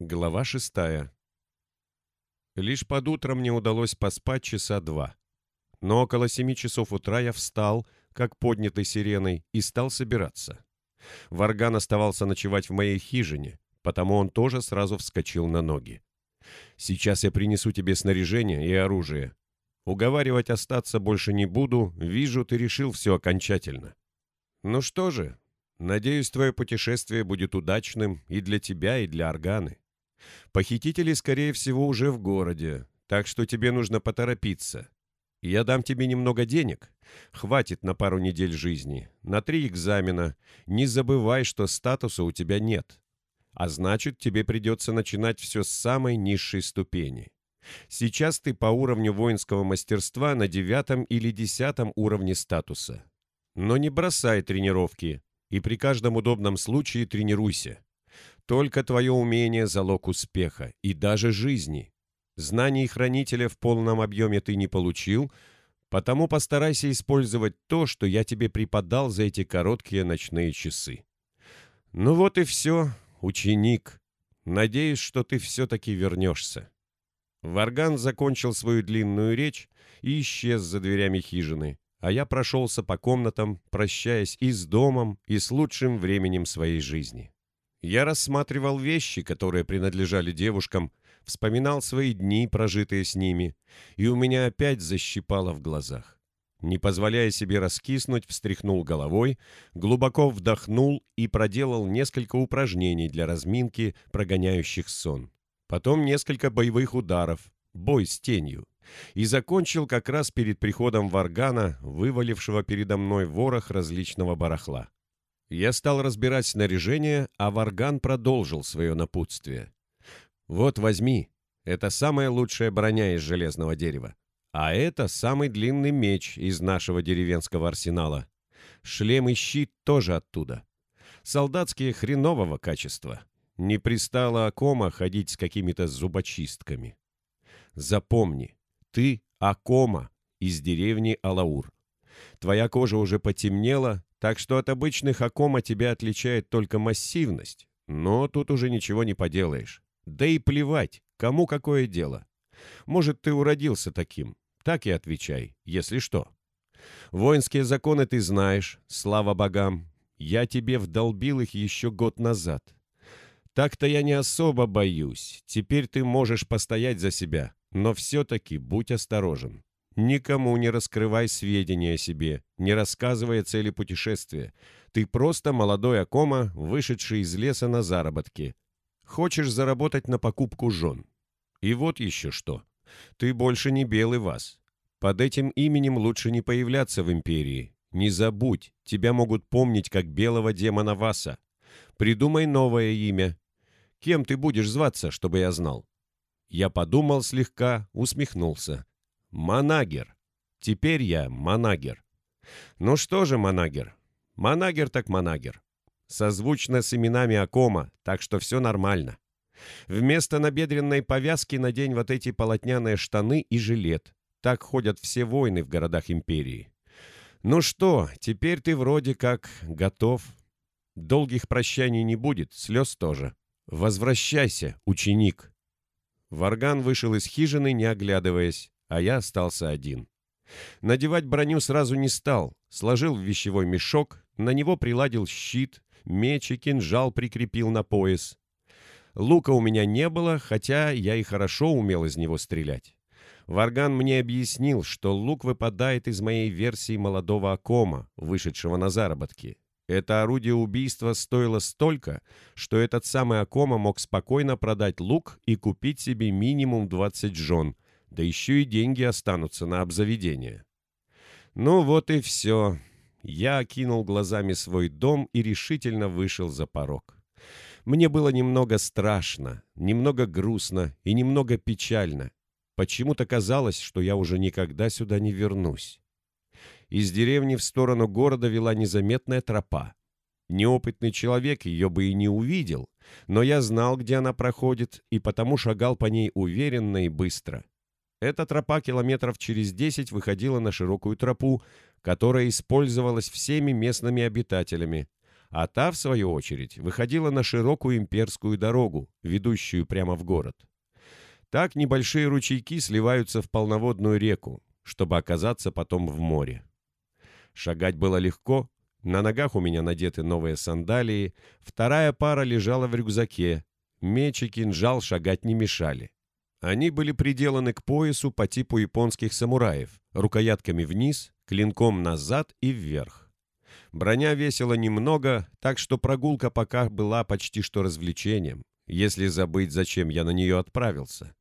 Глава шестая. Лишь под утро мне удалось поспать часа два. Но около семи часов утра я встал, как поднятый сиреной, и стал собираться. Варган оставался ночевать в моей хижине, потому он тоже сразу вскочил на ноги. «Сейчас я принесу тебе снаряжение и оружие. Уговаривать остаться больше не буду, вижу, ты решил все окончательно. Ну что же, надеюсь, твое путешествие будет удачным и для тебя, и для Органы. Похитители, скорее всего, уже в городе, так что тебе нужно поторопиться. Я дам тебе немного денег. Хватит на пару недель жизни, на три экзамена. Не забывай, что статуса у тебя нет. А значит, тебе придется начинать все с самой низшей ступени. Сейчас ты по уровню воинского мастерства на девятом или десятом уровне статуса. Но не бросай тренировки и при каждом удобном случае тренируйся. Только твое умение – залог успеха и даже жизни. Знаний хранителя в полном объеме ты не получил, потому постарайся использовать то, что я тебе преподал за эти короткие ночные часы. Ну вот и все, ученик. Надеюсь, что ты все-таки вернешься. Варган закончил свою длинную речь и исчез за дверями хижины, а я прошелся по комнатам, прощаясь и с домом, и с лучшим временем своей жизни. Я рассматривал вещи, которые принадлежали девушкам, вспоминал свои дни, прожитые с ними, и у меня опять защипало в глазах. Не позволяя себе раскиснуть, встряхнул головой, глубоко вдохнул и проделал несколько упражнений для разминки, прогоняющих сон. Потом несколько боевых ударов, бой с тенью. И закончил как раз перед приходом Варгана, вывалившего передо мной ворох различного барахла. Я стал разбирать снаряжение, а Варган продолжил свое напутствие. «Вот возьми, это самая лучшая броня из железного дерева. А это самый длинный меч из нашего деревенского арсенала. Шлем и щит тоже оттуда. Солдатские хренового качества. Не пристало Акома ходить с какими-то зубочистками. Запомни, ты Акома из деревни Алаур. Твоя кожа уже потемнела, так что от обычных Акома тебя отличает только массивность. Но тут уже ничего не поделаешь. Да и плевать, кому какое дело. Может, ты уродился таким. Так и отвечай, если что. Воинские законы ты знаешь, слава богам. Я тебе вдолбил их еще год назад. Так-то я не особо боюсь. Теперь ты можешь постоять за себя. Но все-таки будь осторожен. Никому не раскрывай сведения о себе, не рассказывай о цели путешествия. Ты просто молодой Акома, вышедший из леса на заработки. Хочешь заработать на покупку жен. И вот еще что. Ты больше не белый вас. Под этим именем лучше не появляться в Империи. Не забудь, тебя могут помнить как белого демона Васа. Придумай новое имя. Кем ты будешь зваться, чтобы я знал?» Я подумал слегка, усмехнулся. Манагер. Теперь я Манагер. Ну что же, Манагер? Манагер так Манагер. Созвучно с именами Акома, так что все нормально. Вместо набедренной повязки надень вот эти полотняные штаны и жилет. Так ходят все воины в городах империи. Ну что, теперь ты вроде как готов. Долгих прощаний не будет, слез тоже. Возвращайся, ученик. Варган вышел из хижины, не оглядываясь а я остался один. Надевать броню сразу не стал, сложил в вещевой мешок, на него приладил щит, меч и кинжал прикрепил на пояс. Лука у меня не было, хотя я и хорошо умел из него стрелять. Варган мне объяснил, что лук выпадает из моей версии молодого Акома, вышедшего на заработки. Это орудие убийства стоило столько, что этот самый Акома мог спокойно продать лук и купить себе минимум 20 жен, да еще и деньги останутся на обзаведение. Ну вот и все. Я окинул глазами свой дом и решительно вышел за порог. Мне было немного страшно, немного грустно и немного печально. Почему-то казалось, что я уже никогда сюда не вернусь. Из деревни в сторону города вела незаметная тропа. Неопытный человек ее бы и не увидел, но я знал, где она проходит, и потому шагал по ней уверенно и быстро. Эта тропа километров через 10 выходила на широкую тропу, которая использовалась всеми местными обитателями, а та, в свою очередь, выходила на широкую имперскую дорогу, ведущую прямо в город. Так небольшие ручейки сливаются в полноводную реку, чтобы оказаться потом в море. Шагать было легко, на ногах у меня надеты новые сандалии, вторая пара лежала в рюкзаке, меч и кинжал шагать не мешали. Они были приделаны к поясу по типу японских самураев, рукоятками вниз, клинком назад и вверх. Броня весила немного, так что прогулка пока была почти что развлечением, если забыть, зачем я на нее отправился.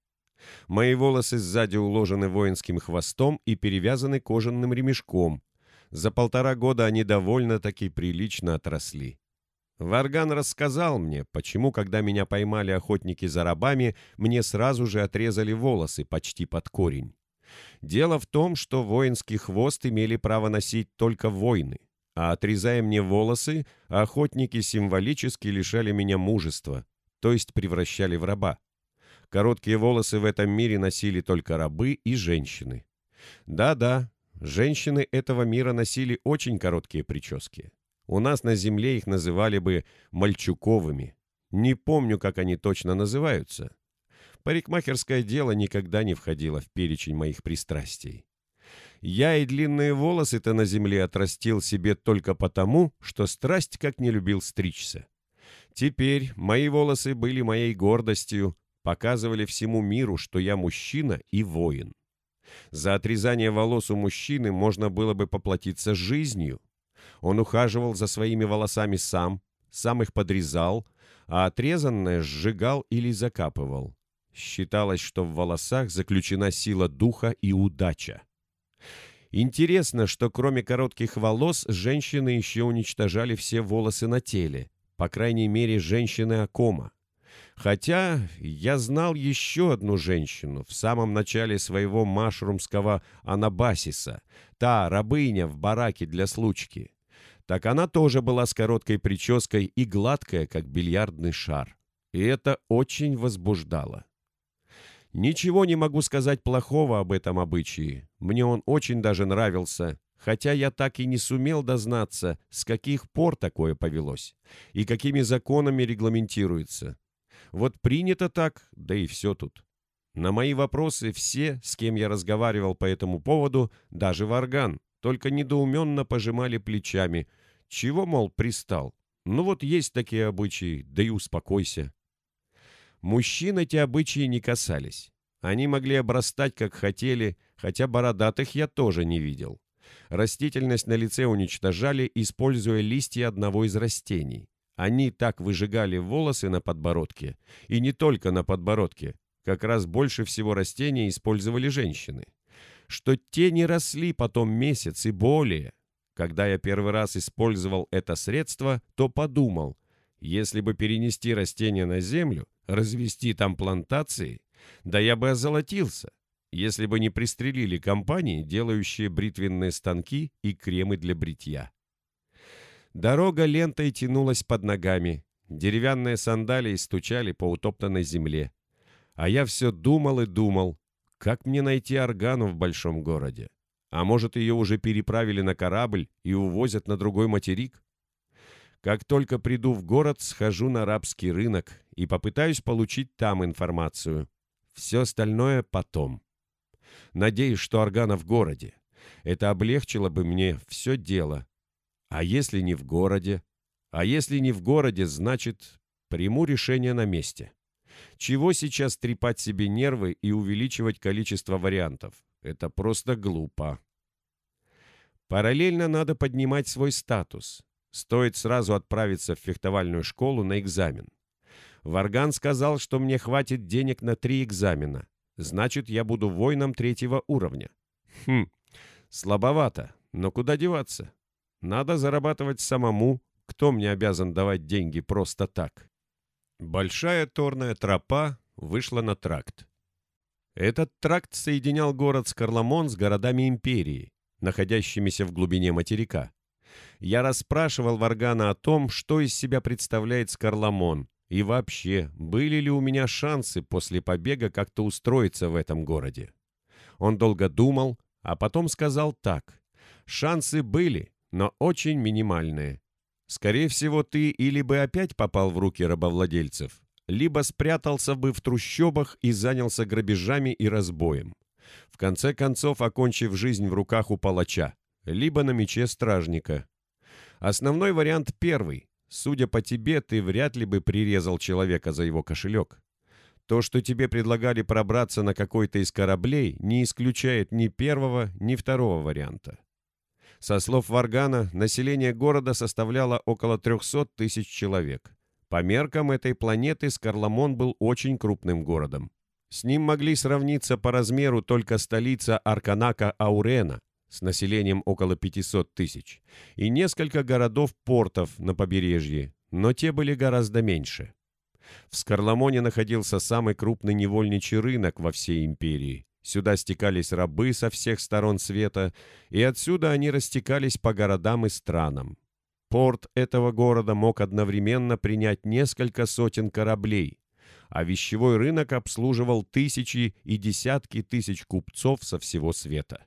Мои волосы сзади уложены воинским хвостом и перевязаны кожаным ремешком. За полтора года они довольно-таки прилично отросли. Варган рассказал мне, почему, когда меня поймали охотники за рабами, мне сразу же отрезали волосы почти под корень. Дело в том, что воинский хвост имели право носить только воины, а отрезая мне волосы, охотники символически лишали меня мужества, то есть превращали в раба. Короткие волосы в этом мире носили только рабы и женщины. Да-да, женщины этого мира носили очень короткие прически. У нас на земле их называли бы мальчуковыми. Не помню, как они точно называются. Парикмахерское дело никогда не входило в перечень моих пристрастий. Я и длинные волосы-то на земле отрастил себе только потому, что страсть как не любил стричься. Теперь мои волосы были моей гордостью, показывали всему миру, что я мужчина и воин. За отрезание волос у мужчины можно было бы поплатиться жизнью. Он ухаживал за своими волосами сам, сам их подрезал, а отрезанное сжигал или закапывал. Считалось, что в волосах заключена сила духа и удача. Интересно, что кроме коротких волос, женщины еще уничтожали все волосы на теле, по крайней мере, женщины Акома. Хотя я знал еще одну женщину в самом начале своего машрумского анабасиса, та рабыня в бараке для случки. Так она тоже была с короткой прической и гладкая, как бильярдный шар. И это очень возбуждало. Ничего не могу сказать плохого об этом обычае. Мне он очень даже нравился, хотя я так и не сумел дознаться, с каких пор такое повелось и какими законами регламентируется. Вот принято так, да и все тут. На мои вопросы все, с кем я разговаривал по этому поводу, даже Варган, только недоуменно пожимали плечами. Чего, мол, пристал? Ну вот есть такие обычаи, да и успокойся. Мужчин эти обычаи не касались. Они могли обрастать, как хотели, хотя бородатых я тоже не видел. Растительность на лице уничтожали, используя листья одного из растений. Они так выжигали волосы на подбородке, и не только на подбородке, как раз больше всего растений использовали женщины, что те не росли потом месяц и более. Когда я первый раз использовал это средство, то подумал, если бы перенести растения на землю, развести там плантации, да я бы озолотился, если бы не пристрелили компании, делающие бритвенные станки и кремы для бритья. Дорога лентой тянулась под ногами. Деревянные сандалии стучали по утоптанной земле. А я все думал и думал, как мне найти органу в большом городе? А может, ее уже переправили на корабль и увозят на другой материк? Как только приду в город, схожу на арабский рынок и попытаюсь получить там информацию. Все остальное потом. Надеюсь, что органа в городе. Это облегчило бы мне все дело, а если не в городе? А если не в городе, значит, приму решение на месте. Чего сейчас трепать себе нервы и увеличивать количество вариантов? Это просто глупо. Параллельно надо поднимать свой статус. Стоит сразу отправиться в фехтовальную школу на экзамен. Варган сказал, что мне хватит денег на три экзамена. Значит, я буду воином третьего уровня. Хм, слабовато, но куда деваться? Надо зарабатывать самому. Кто мне обязан давать деньги просто так? Большая торная тропа вышла на тракт. Этот тракт соединял город Скарламон с городами империи, находящимися в глубине материка. Я расспрашивал Варгана о том, что из себя представляет Скарламон, и вообще, были ли у меня шансы после побега как-то устроиться в этом городе. Он долго думал, а потом сказал так. Шансы были, но очень минимальные. Скорее всего, ты или бы опять попал в руки рабовладельцев, либо спрятался бы в трущобах и занялся грабежами и разбоем. В конце концов, окончив жизнь в руках у палача, либо на мече стражника. Основной вариант первый. Судя по тебе, ты вряд ли бы прирезал человека за его кошелек. То, что тебе предлагали пробраться на какой-то из кораблей, не исключает ни первого, ни второго варианта. Со слов Варгана, население города составляло около 300 тысяч человек. По меркам этой планеты Скарламон был очень крупным городом. С ним могли сравниться по размеру только столица Арканака Аурена с населением около 500 тысяч и несколько городов-портов на побережье, но те были гораздо меньше. В Скарламоне находился самый крупный невольничий рынок во всей империи. Сюда стекались рабы со всех сторон света, и отсюда они растекались по городам и странам. Порт этого города мог одновременно принять несколько сотен кораблей, а вещевой рынок обслуживал тысячи и десятки тысяч купцов со всего света.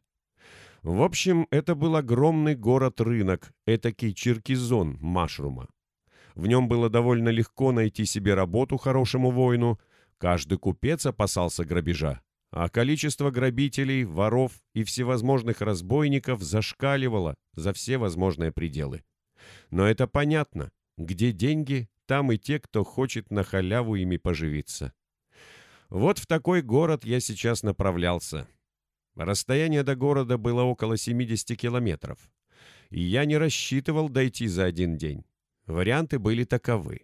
В общем, это был огромный город-рынок, этакий черкизон Машрума. В нем было довольно легко найти себе работу хорошему воину. Каждый купец опасался грабежа, а количество грабителей, воров и всевозможных разбойников зашкаливало за все возможные пределы. Но это понятно. Где деньги, там и те, кто хочет на халяву ими поживиться. Вот в такой город я сейчас направлялся. Расстояние до города было около 70 километров. И я не рассчитывал дойти за один день. Варианты были таковы.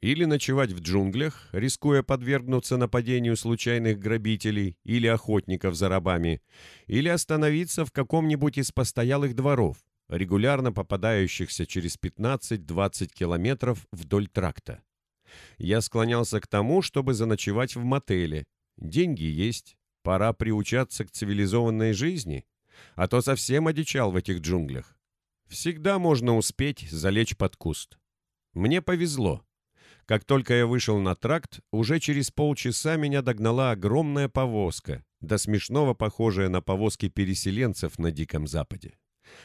Или ночевать в джунглях, рискуя подвергнуться нападению случайных грабителей или охотников за рабами, или остановиться в каком-нибудь из постоялых дворов, регулярно попадающихся через 15-20 километров вдоль тракта. Я склонялся к тому, чтобы заночевать в мотеле. Деньги есть, пора приучаться к цивилизованной жизни, а то совсем одичал в этих джунглях. Всегда можно успеть залечь под куст. Мне повезло. Как только я вышел на тракт, уже через полчаса меня догнала огромная повозка, до смешного похожая на повозки переселенцев на Диком Западе.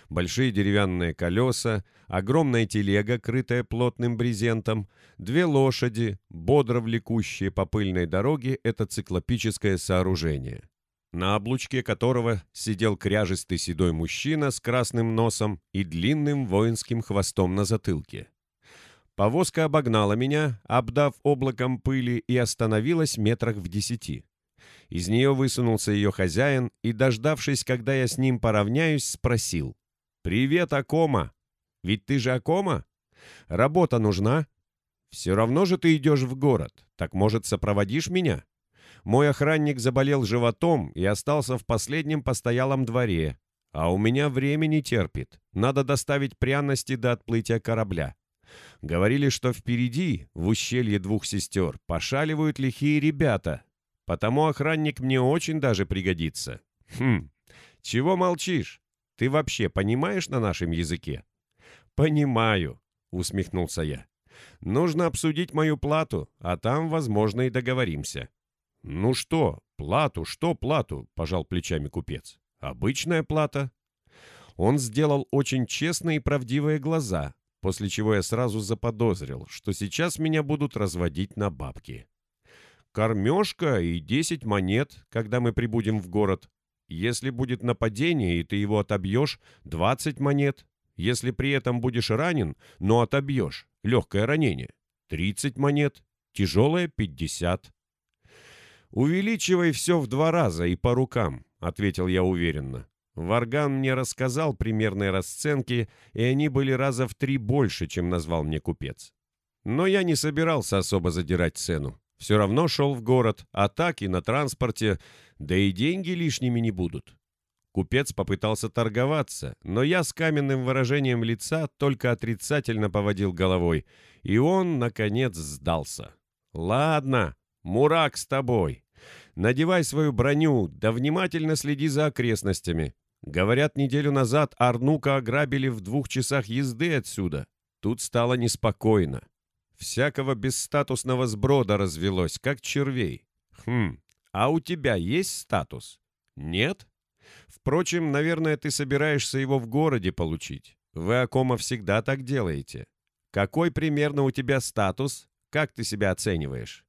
Большие деревянные колеса, огромная телега, крытая плотным брезентом, две лошади, бодро влекущие по пыльной дороге это циклопическое сооружение на облучке которого сидел кряжистый седой мужчина с красным носом и длинным воинским хвостом на затылке. Повозка обогнала меня, обдав облаком пыли, и остановилась метрах в десяти. Из нее высунулся ее хозяин и, дождавшись, когда я с ним поравняюсь, спросил. «Привет, Акома! Ведь ты же Акома? Работа нужна? Все равно же ты идешь в город. Так, может, сопроводишь меня?» Мой охранник заболел животом и остался в последнем постоялом дворе. А у меня время не терпит. Надо доставить пряности до отплытия корабля. Говорили, что впереди, в ущелье двух сестер, пошаливают лихие ребята. Потому охранник мне очень даже пригодится. Хм, чего молчишь? Ты вообще понимаешь на нашем языке? Понимаю, усмехнулся я. Нужно обсудить мою плату, а там, возможно, и договоримся. «Ну что, плату, что плату?» – пожал плечами купец. «Обычная плата». Он сделал очень честные и правдивые глаза, после чего я сразу заподозрил, что сейчас меня будут разводить на бабки. «Кормежка и десять монет, когда мы прибудем в город. Если будет нападение, и ты его отобьешь, двадцать монет. Если при этом будешь ранен, но отобьешь, легкое ранение, тридцать монет, тяжелое – пятьдесят». «Увеличивай все в два раза и по рукам», — ответил я уверенно. Варган мне рассказал примерные расценки, и они были раза в три больше, чем назвал мне купец. Но я не собирался особо задирать цену. Все равно шел в город, а так и на транспорте, да и деньги лишними не будут. Купец попытался торговаться, но я с каменным выражением лица только отрицательно поводил головой, и он, наконец, сдался. «Ладно, Мурак с тобой. Надевай свою броню, да внимательно следи за окрестностями. Говорят, неделю назад Арнука ограбили в двух часах езды отсюда. Тут стало неспокойно. Всякого бесстатусного сброда развелось, как червей. Хм, а у тебя есть статус? Нет? Впрочем, наверное, ты собираешься его в городе получить. Вы, Акома, всегда так делаете. Какой примерно у тебя статус? Как ты себя оцениваешь?»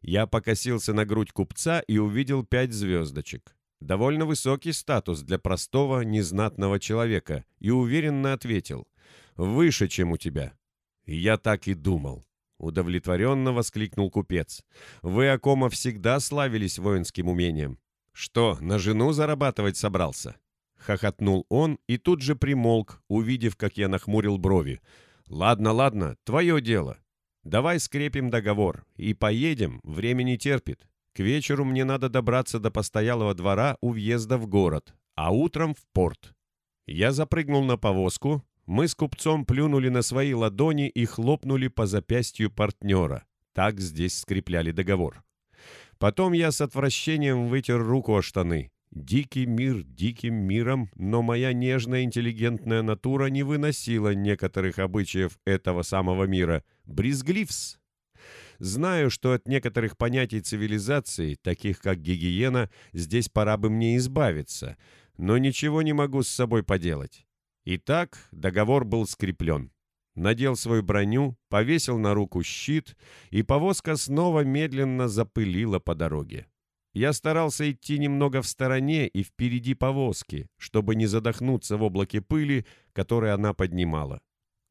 Я покосился на грудь купца и увидел пять звездочек. Довольно высокий статус для простого, незнатного человека, и уверенно ответил. «Выше, чем у тебя». «Я так и думал», — удовлетворенно воскликнул купец. «Вы, Акома, всегда славились воинским умением. Что, на жену зарабатывать собрался?» Хохотнул он и тут же примолк, увидев, как я нахмурил брови. «Ладно, ладно, твое дело. Давай скрепим договор и поедем, время не терпит. К вечеру мне надо добраться до постоялого двора у въезда в город, а утром в порт». Я запрыгнул на повозку, мы с купцом плюнули на свои ладони и хлопнули по запястью партнера. Так здесь скрепляли договор. Потом я с отвращением вытер руку о штаны. Дикий мир диким миром, но моя нежная интеллигентная натура не выносила некоторых обычаев этого самого мира. Брезгливс. Знаю, что от некоторых понятий цивилизации, таких как гигиена, здесь пора бы мне избавиться, но ничего не могу с собой поделать. Итак, договор был скреплен. Надел свою броню, повесил на руку щит, и повозка снова медленно запылила по дороге. Я старался идти немного в стороне и впереди повозки, чтобы не задохнуться в облаке пыли, которое она поднимала.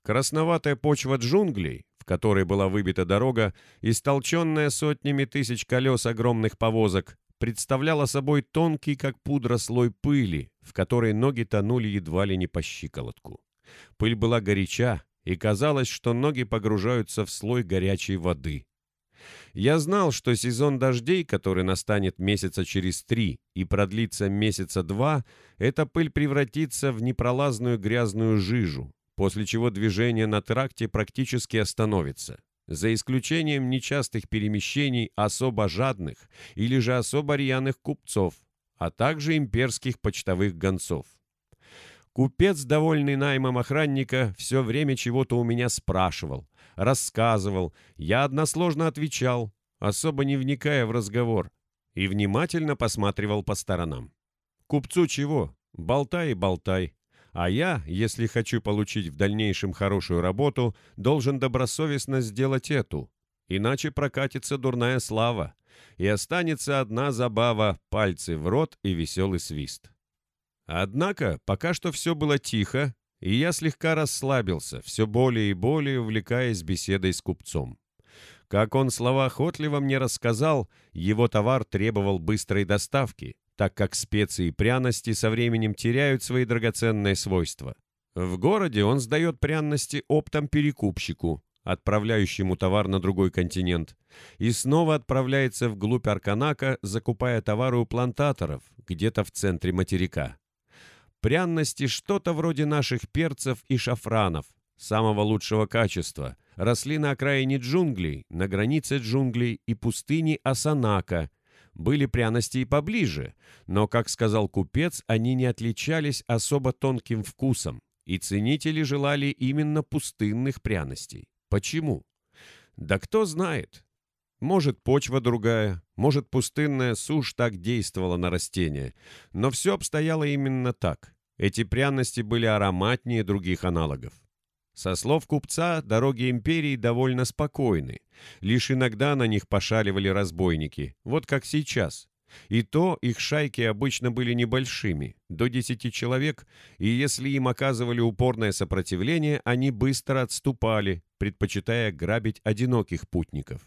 Красноватая почва джунглей, которой была выбита дорога, истолченная сотнями тысяч колес огромных повозок, представляла собой тонкий, как пудра, слой пыли, в которой ноги тонули едва ли не по щиколотку. Пыль была горяча, и казалось, что ноги погружаются в слой горячей воды. Я знал, что сезон дождей, который настанет месяца через три и продлится месяца два, эта пыль превратится в непролазную грязную жижу, после чего движение на тракте практически остановится, за исключением нечастых перемещений особо жадных или же особо рьяных купцов, а также имперских почтовых гонцов. Купец, довольный наймом охранника, все время чего-то у меня спрашивал, рассказывал, я односложно отвечал, особо не вникая в разговор, и внимательно посматривал по сторонам. Купцу чего? Болтай и болтай. А я, если хочу получить в дальнейшем хорошую работу, должен добросовестно сделать эту. Иначе прокатится дурная слава, и останется одна забава — пальцы в рот и веселый свист. Однако пока что все было тихо, и я слегка расслабился, все более и более увлекаясь беседой с купцом. Как он словоохотливо мне рассказал, его товар требовал быстрой доставки, так как специи и пряности со временем теряют свои драгоценные свойства. В городе он сдает пряности оптом перекупщику, отправляющему товар на другой континент, и снова отправляется вглубь Арканака, закупая товары у плантаторов, где-то в центре материка. Пряности что-то вроде наших перцев и шафранов, самого лучшего качества, росли на окраине джунглей, на границе джунглей и пустыни Асанака. Были пряности и поближе, но, как сказал купец, они не отличались особо тонким вкусом, и ценители желали именно пустынных пряностей. Почему? Да кто знает. Может, почва другая, может, пустынная сушь так действовала на растения, но все обстояло именно так. Эти пряности были ароматнее других аналогов. Со слов купца, дороги империи довольно спокойны. Лишь иногда на них пошаливали разбойники, вот как сейчас. И то их шайки обычно были небольшими, до десяти человек, и если им оказывали упорное сопротивление, они быстро отступали, предпочитая грабить одиноких путников.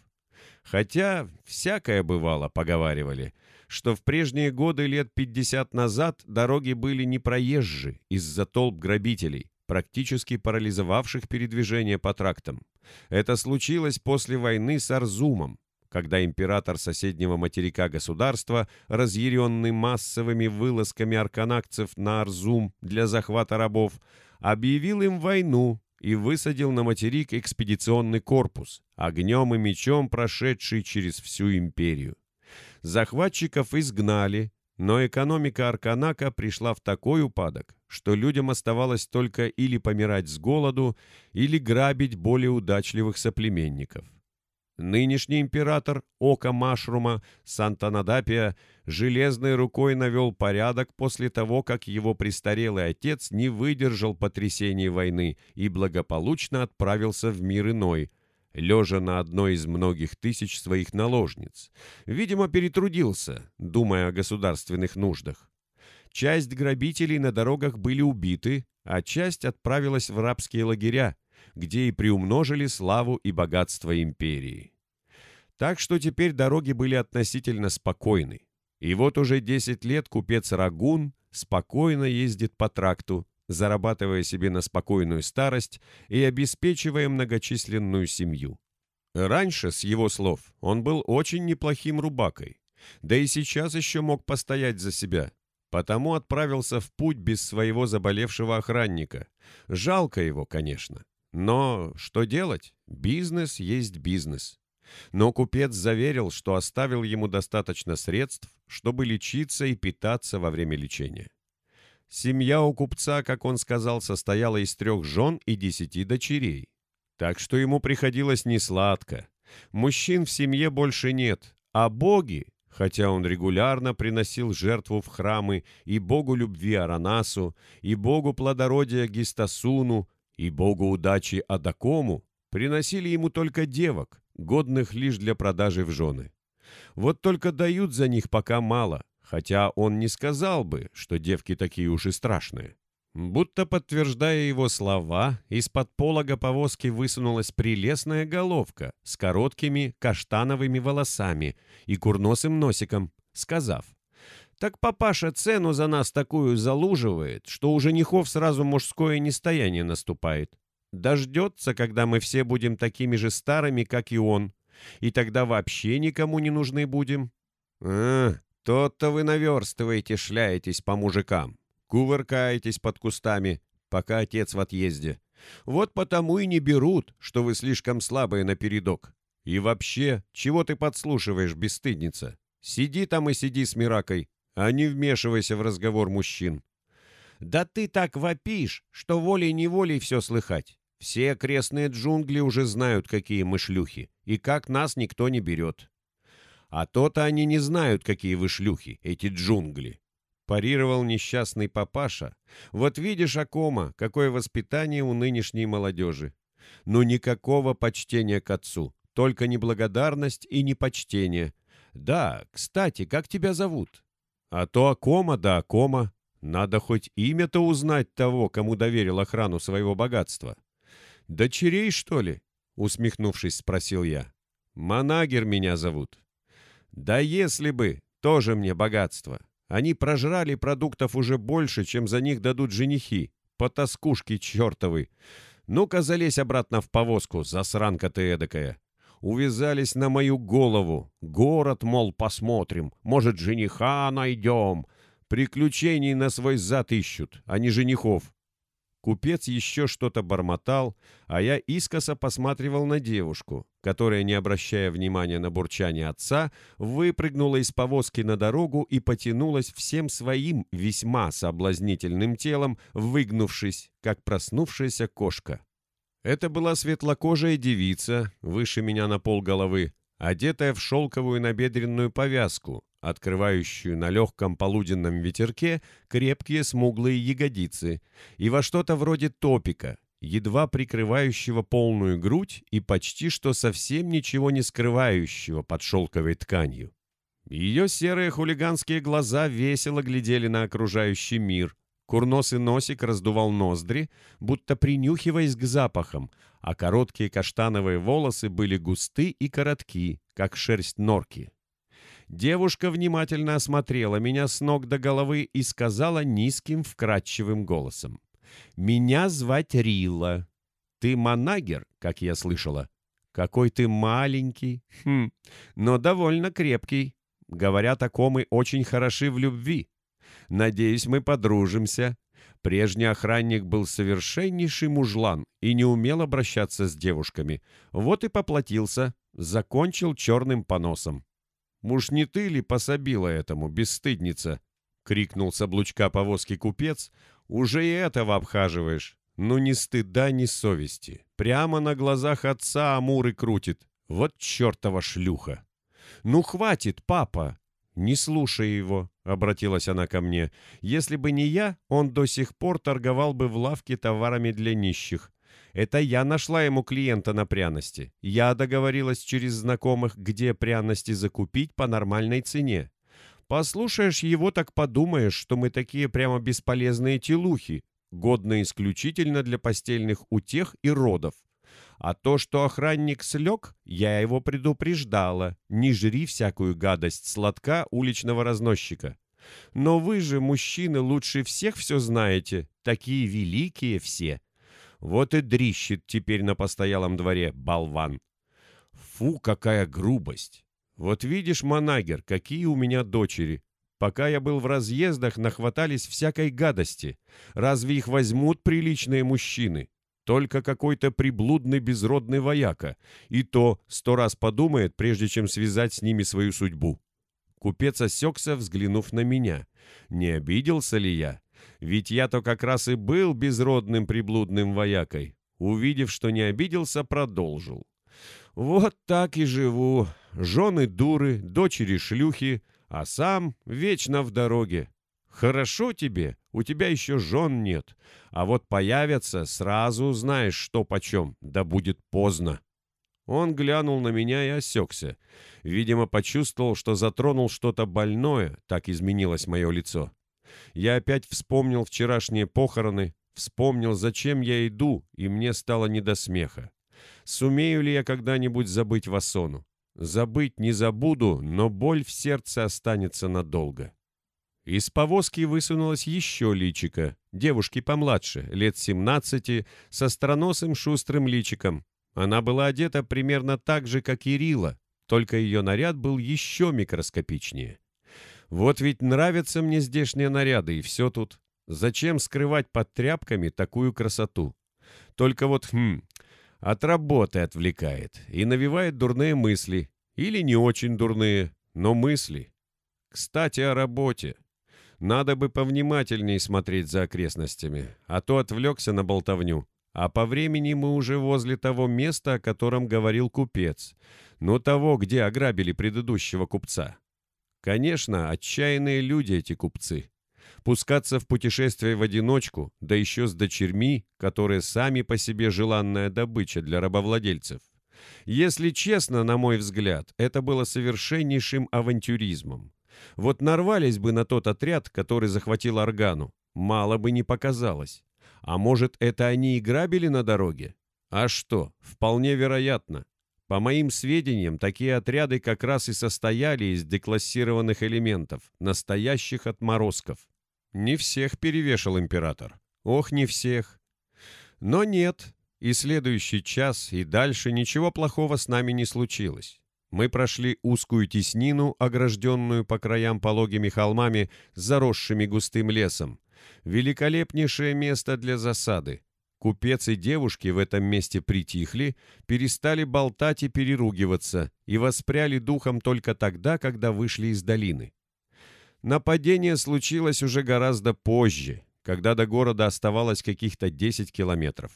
Хотя всякое бывало, поговаривали – что в прежние годы лет 50 назад дороги были непроезжи из-за толп грабителей, практически парализовавших передвижение по трактам. Это случилось после войны с Арзумом, когда император соседнего материка государства, разъяренный массовыми вылазками арканакцев на Арзум для захвата рабов, объявил им войну и высадил на материк экспедиционный корпус, огнем и мечом прошедший через всю империю. Захватчиков изгнали, но экономика Арканака пришла в такой упадок, что людям оставалось только или помирать с голоду, или грабить более удачливых соплеменников. Нынешний император Ока Машрума Сантанадапия железной рукой навел порядок после того, как его престарелый отец не выдержал потрясений войны и благополучно отправился в мир иной, лежа на одной из многих тысяч своих наложниц. Видимо, перетрудился, думая о государственных нуждах. Часть грабителей на дорогах были убиты, а часть отправилась в рабские лагеря, где и приумножили славу и богатство империи. Так что теперь дороги были относительно спокойны. И вот уже 10 лет купец Рагун спокойно ездит по тракту, зарабатывая себе на спокойную старость и обеспечивая многочисленную семью. Раньше, с его слов, он был очень неплохим рубакой, да и сейчас еще мог постоять за себя, потому отправился в путь без своего заболевшего охранника. Жалко его, конечно. Но что делать? Бизнес есть бизнес. Но купец заверил, что оставил ему достаточно средств, чтобы лечиться и питаться во время лечения. Семья у купца, как он сказал, состояла из трех жен и десяти дочерей. Так что ему приходилось несладко. Мужчин в семье больше нет, а боги, хотя он регулярно приносил жертву в храмы и богу любви Аранасу, и богу плодородия Гистасуну, и богу удачи Адакому приносили ему только девок, годных лишь для продажи в жены. Вот только дают за них пока мало, хотя он не сказал бы, что девки такие уж и страшные. Будто подтверждая его слова, из-под полога повозки высунулась прелестная головка с короткими каштановыми волосами и курносым носиком, сказав, так папаша цену за нас такую залуживает, что у женихов сразу мужское нестояние наступает. Дождется, когда мы все будем такими же старыми, как и он, и тогда вообще никому не нужны будем. А, тот-то вы наверстываете, шляетесь по мужикам, кувыркаетесь под кустами, пока отец в отъезде. Вот потому и не берут, что вы слишком слабые напередок. И вообще, чего ты подслушиваешь, бесстыдница? Сиди там и сиди с Миракой, а не вмешивайся в разговор мужчин. Да ты так вопишь, что волей-неволей все слыхать. Все окрестные джунгли уже знают, какие мы шлюхи, и как нас никто не берет. А то-то они не знают, какие вы шлюхи, эти джунгли. Парировал несчастный папаша. Вот видишь, Акома, какое воспитание у нынешней молодежи. Ну никакого почтения к отцу, только неблагодарность и непочтение. Да, кстати, как тебя зовут? А то Акома да Акома. Надо хоть имя-то узнать того, кому доверил охрану своего богатства. «Дочерей, что ли?» — усмехнувшись, спросил я. «Манагер меня зовут». «Да если бы, тоже мне богатство. Они прожрали продуктов уже больше, чем за них дадут женихи. Потаскушки чертовы. Ну-ка залезь обратно в повозку, засранка ты эдакая. Увязались на мою голову. Город, мол, посмотрим. Может, жениха найдем. Приключений на свой зад ищут, а не женихов. Купец еще что-то бормотал, а я искоса посматривал на девушку, которая, не обращая внимания на бурчание отца, выпрыгнула из повозки на дорогу и потянулась всем своим весьма соблазнительным телом, выгнувшись, как проснувшаяся кошка. Это была светлокожая девица, выше меня на пол головы, одетая в шелковую набедренную повязку, открывающую на легком полуденном ветерке крепкие смуглые ягодицы, и во что-то вроде топика, едва прикрывающего полную грудь и почти что совсем ничего не скрывающего под шелковой тканью. Ее серые хулиганские глаза весело глядели на окружающий мир. Курносый носик раздувал ноздри, будто принюхиваясь к запахам, а короткие каштановые волосы были густы и коротки, как шерсть норки. Девушка внимательно осмотрела меня с ног до головы и сказала низким вкрадчивым голосом. «Меня звать Рила. Ты манагер, как я слышала. Какой ты маленький, хм, но довольно крепкий. Говорят, акомы очень хороши в любви. Надеюсь, мы подружимся. Прежний охранник был совершеннейший мужлан и не умел обращаться с девушками. Вот и поплатился, закончил черным поносом. «Уж не ты ли пособила этому, бесстыдница?» — крикнул с облучка повозки купец. «Уже и этого обхаживаешь. Ну ни стыда, ни совести. Прямо на глазах отца амуры крутит. Вот чертова шлюха! Ну, хватит, папа! Не слушай его, — обратилась она ко мне. Если бы не я, он до сих пор торговал бы в лавке товарами для нищих. Это я нашла ему клиента на пряности. Я договорилась через знакомых, где пряности закупить по нормальной цене. Послушаешь его, так подумаешь, что мы такие прямо бесполезные телухи, годные исключительно для постельных утех и родов. А то, что охранник слег, я его предупреждала. Не жри всякую гадость сладка уличного разносчика. Но вы же, мужчины, лучше всех все знаете. Такие великие все. Вот и дрищет теперь на постоялом дворе болван. Фу, какая грубость! Вот видишь, Манагер, какие у меня дочери. Пока я был в разъездах, нахватались всякой гадости. Разве их возьмут приличные мужчины? Только какой-то приблудный безродный вояка. И то сто раз подумает, прежде чем связать с ними свою судьбу. Купец осекся, взглянув на меня. Не обиделся ли я? Ведь я-то как раз и был безродным приблудным воякой. Увидев, что не обиделся, продолжил. Вот так и живу. Жены дуры, дочери шлюхи, а сам вечно в дороге. Хорошо тебе, у тебя еще жен нет. А вот появятся, сразу узнаешь, что почем, да будет поздно. Он глянул на меня и осекся. Видимо, почувствовал, что затронул что-то больное, так изменилось мое лицо. Я опять вспомнил вчерашние похороны, вспомнил, зачем я иду, и мне стало не до смеха. Сумею ли я когда-нибудь забыть Васону? Забыть не забуду, но боль в сердце останется надолго. Из повозки высунулась еще личика, девушки помладше, лет 17, со страносым шустрым личиком. Она была одета примерно так же, как и Рила, только ее наряд был еще микроскопичнее. Вот ведь нравятся мне здешние наряды, и все тут. Зачем скрывать под тряпками такую красоту? Только вот, хм, от работы отвлекает и навевает дурные мысли. Или не очень дурные, но мысли. Кстати, о работе. Надо бы повнимательнее смотреть за окрестностями, а то отвлекся на болтовню. А по времени мы уже возле того места, о котором говорил купец. Ну, того, где ограбили предыдущего купца. Конечно, отчаянные люди эти купцы. Пускаться в путешествие в одиночку, да еще с дочерьми, которые сами по себе желанная добыча для рабовладельцев. Если честно, на мой взгляд, это было совершеннейшим авантюризмом. Вот нарвались бы на тот отряд, который захватил Органу, мало бы не показалось. А может, это они и грабили на дороге? А что, вполне вероятно. По моим сведениям, такие отряды как раз и состояли из деклассированных элементов, настоящих отморозков. Не всех перевешал император. Ох, не всех. Но нет, и следующий час, и дальше ничего плохого с нами не случилось. Мы прошли узкую теснину, огражденную по краям пологими холмами, заросшими густым лесом. Великолепнейшее место для засады. Купец и девушки в этом месте притихли, перестали болтать и переругиваться и воспряли духом только тогда, когда вышли из долины. Нападение случилось уже гораздо позже, когда до города оставалось каких-то 10 километров.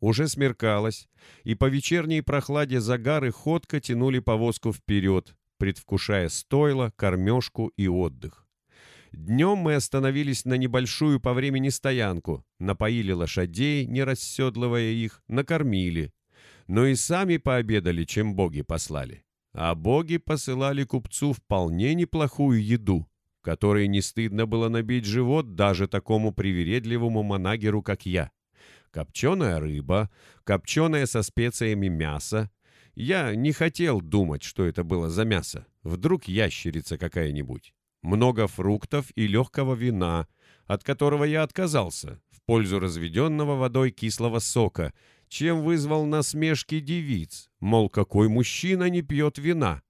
Уже смеркалось, и по вечерней прохладе загары ходко тянули повозку вперед, предвкушая стойло, кормежку и отдых. Днем мы остановились на небольшую по времени стоянку, напоили лошадей, не расседлывая их, накормили. Но и сами пообедали, чем боги послали. А боги посылали купцу вполне неплохую еду, которой не стыдно было набить живот даже такому привередливому манагеру, как я. Копченая рыба, копченое со специями мясо. Я не хотел думать, что это было за мясо. Вдруг ящерица какая-нибудь много фруктов и легкого вина, от которого я отказался, в пользу разведенного водой кислого сока, чем вызвал насмешки девиц, мол, какой мужчина не пьет вина?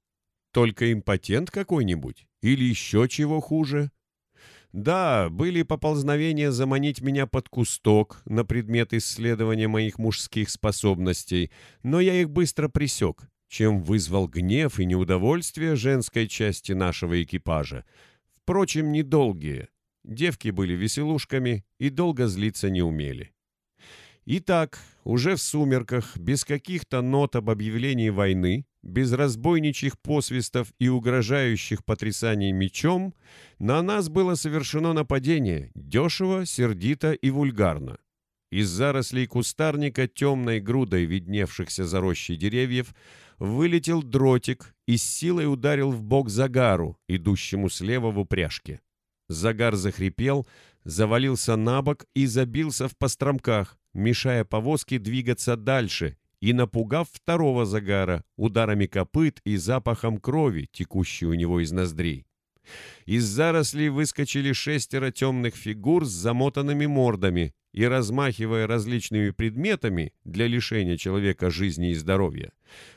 Только импотент какой-нибудь? Или еще чего хуже? Да, были поползновения заманить меня под кусток на предмет исследования моих мужских способностей, но я их быстро пресек чем вызвал гнев и неудовольствие женской части нашего экипажа. Впрочем, недолгие. Девки были веселушками и долго злиться не умели. Итак, уже в сумерках, без каких-то нот об объявлении войны, без разбойничьих посвистов и угрожающих потрясаний мечом, на нас было совершено нападение, дешево, сердито и вульгарно. Из зарослей кустарника, темной грудой видневшихся за рощей деревьев, вылетел дротик и с силой ударил в бок Загару, идущему слева в упряжке. Загар захрипел, завалился на бок и забился в постромках, мешая повозке двигаться дальше и напугав второго Загара ударами копыт и запахом крови, текущей у него из ноздрей. Из зарослей выскочили шестеро темных фигур с замотанными мордами и, размахивая различными предметами для лишения человека жизни и здоровья,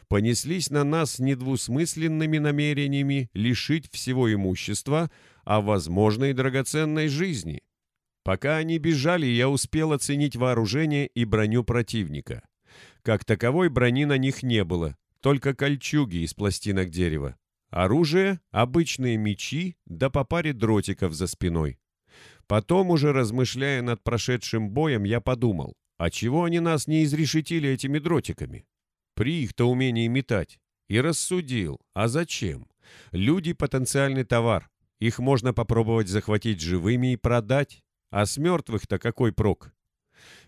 понеслись на нас недвусмысленными намерениями лишить всего имущества, а возможно и драгоценной жизни. Пока они бежали, я успел оценить вооружение и броню противника. Как таковой брони на них не было, только кольчуги из пластинок дерева. Оружие — обычные мечи, да по паре дротиков за спиной. Потом, уже размышляя над прошедшим боем, я подумал, а чего они нас не изрешетили этими дротиками? При их-то умении метать. И рассудил, а зачем? Люди — потенциальный товар. Их можно попробовать захватить живыми и продать. А с мертвых-то какой прок?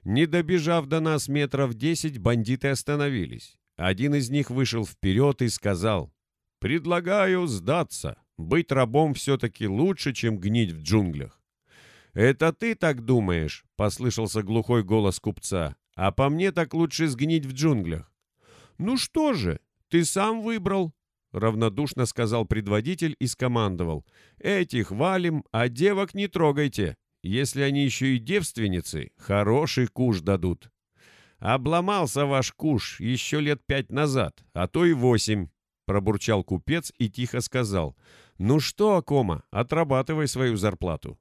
Не добежав до нас метров десять, бандиты остановились. Один из них вышел вперед и сказал, «Предлагаю сдаться. Быть рабом все-таки лучше, чем гнить в джунглях». «Это ты так думаешь?» — послышался глухой голос купца. «А по мне так лучше сгнить в джунглях». «Ну что же, ты сам выбрал», — равнодушно сказал предводитель и скомандовал. «Этих валим, а девок не трогайте. Если они еще и девственницы, хороший куш дадут». «Обломался ваш куш еще лет пять назад, а то и восемь. Пробурчал купец и тихо сказал. «Ну что, Акома, отрабатывай свою зарплату».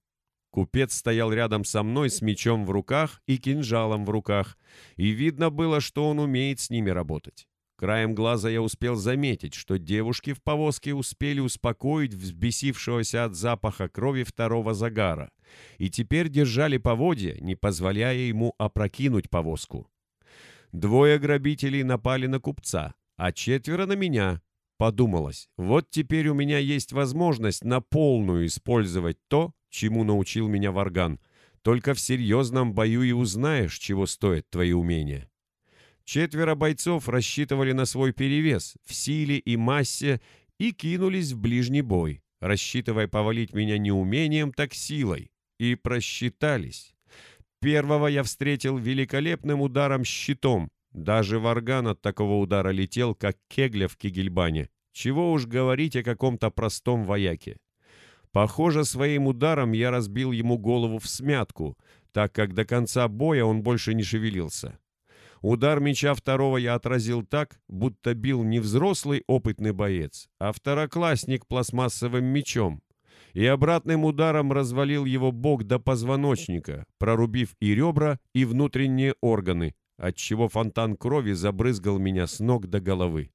Купец стоял рядом со мной с мечом в руках и кинжалом в руках, и видно было, что он умеет с ними работать. Краем глаза я успел заметить, что девушки в повозке успели успокоить взбесившегося от запаха крови второго загара, и теперь держали поводья, не позволяя ему опрокинуть повозку. Двое грабителей напали на купца, а четверо на меня, Подумалось, вот теперь у меня есть возможность на полную использовать то, чему научил меня Варган. Только в серьезном бою и узнаешь, чего стоят твои умения. Четверо бойцов рассчитывали на свой перевес в силе и массе и кинулись в ближний бой, рассчитывая повалить меня не умением, так силой. И просчитались. Первого я встретил великолепным ударом щитом, даже Варган от такого удара летел, как кегля в кегельбане. Чего уж говорить о каком-то простом вояке. Похоже, своим ударом я разбил ему голову в смятку, так как до конца боя он больше не шевелился. Удар меча второго я отразил так, будто бил не взрослый опытный боец, а второклассник пластмассовым мечом. И обратным ударом развалил его бок до позвоночника, прорубив и ребра, и внутренние органы, отчего фонтан крови забрызгал меня с ног до головы.